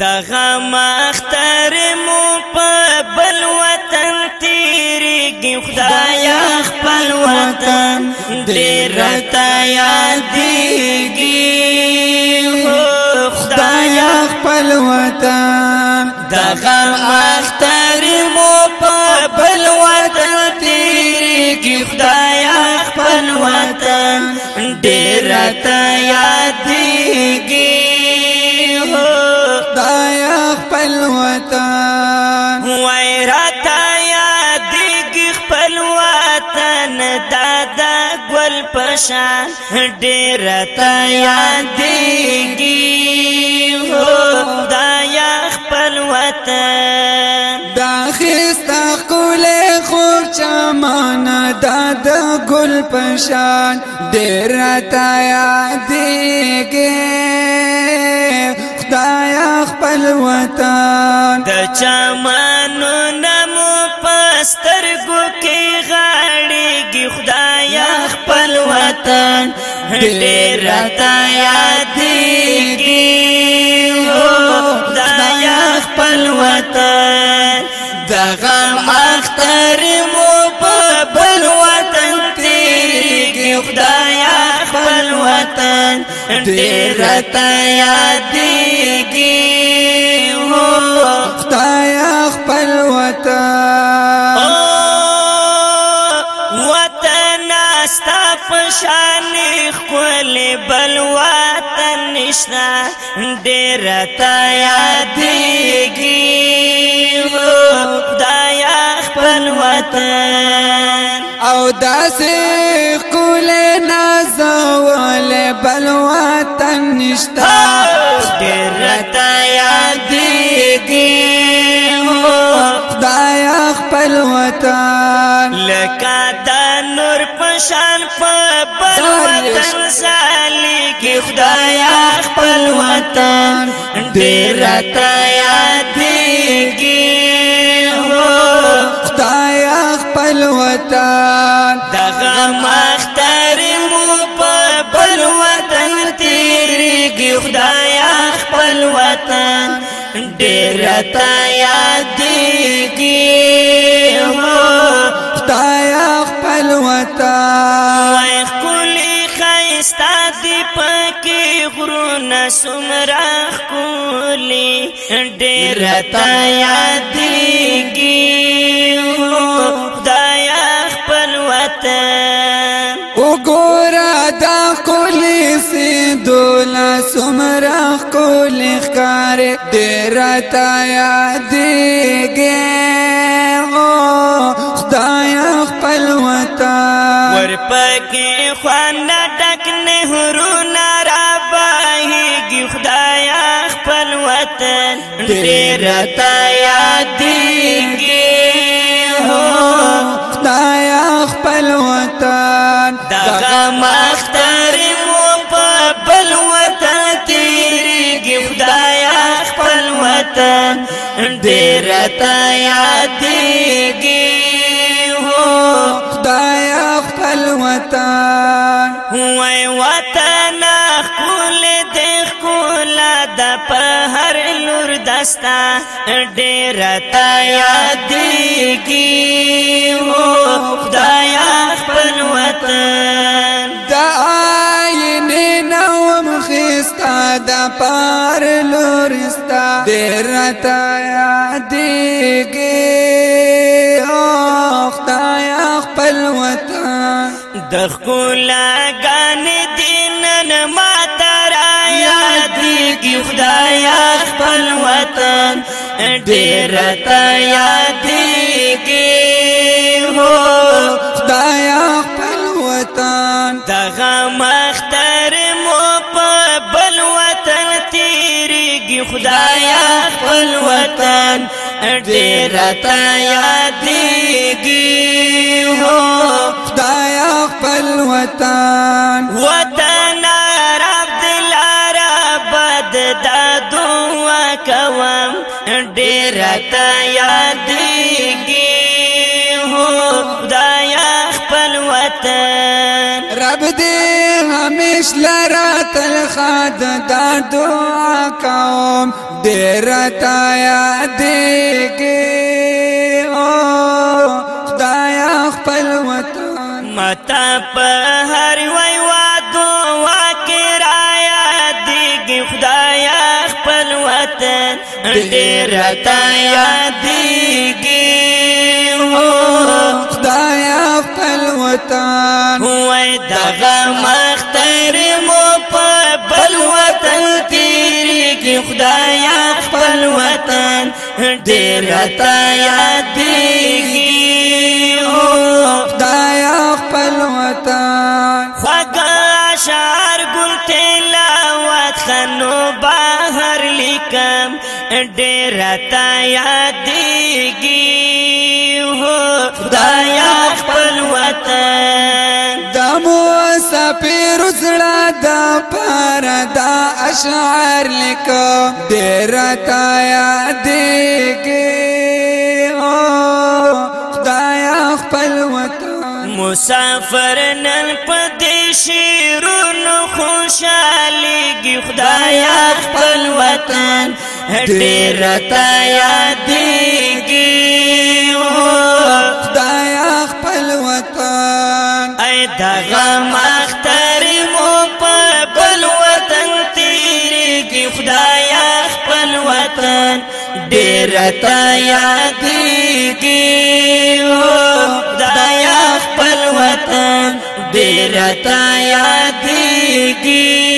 دغم اختر مو په بل وطن تیریږي خدایا خپل وطن ډیر تا یادېږي خدایا خپل وطن دغم اختر مو په بل وطن تیریږي خدایا خپل وطن ډیر تا دی وطن وای راته یادېږي خپل وطن دا د ګل پشان ډېر راته یادېږي هو دا یا خپل وطن دا خستا کوله خور چمانه دا د ګل پشان ډېر راته یادېږي خدای خپل وطن د چمنو نمو پستر ګو کې غاړيږي خدای خپل وطن ډېر تا یاد دی خدای خپل وطن دغه مختر مو په بل وطن تیریږي خدای خپل وطن ډېر تا یاد دی شان خپل بل وطن نشنا ډېر تا یادېږي خدای خپل وطن او داسې خپل نازول بل وطن نشتا ډېر تا یاد سالی کی خدایا خپل وطن ډیر تا یاد دیږي هو خدایا خپل وطن دغه مختار مو په بل وطن تیریږي خدایا خپل وطن ډیر تا یاد دیږي پکې غرونه سمرا کولی دیرتا تا یادېږي خدای خپل وطن وګورا دا کولی سی دولا سمرا کولی ښکار دیرتا تا یادېږي خدای خپل ور پکې خوانه خدایا خپل وطن ډیر تا یادېږي هو خدایا خپل وطن دغه مختر مو په بل وطن تیریږي خدایا خپل وطن ډیر تا یادېږي هو خدایا خپل وطن هو وطن په هر لور دستا ډېر تا یاد کی هو خدایا خپل وطن دا آینه نو مخستا دا پار لورستا ډېر تا یاد کی هو خدایا خپل وطن د خپل غان دینن ما یاد دی خدایا خپل وطن ډیر تا یاد دی هو خدایا خپل وطن دغه مختر مو په بل وطن تیریږي خدایا خپل وطن ډیر تا یاد دی هو خدایا خپل وطن وطن ډیر تا یادېږي هو خدایا خپل وطن رب دې همیش لرا تل خاد دا دعا کوم ډیر تا یادېږي او خدایا خپل وطن متا په ډیر تا یادېږي او خدای خپل وطن وای دغه مختر مو په بل وطن خدای خپل وطن ډیر تا ډېر تا یادېږي هو خدایا خپل وطن د مسافر زړه د پردا اشعار لیکو ډېر تا یادېږي هو خدایا خپل وطن مسافر نن پدې شیرونو خوشالي خدایا خپل وطن ډیر تا یادېږي خدای خپل وطن اې دغه مختر مو په بل وطن تیریږي خدای خپل وطن ډیر تا یادېږي خدای خپل وطن ډیر تا یادېږي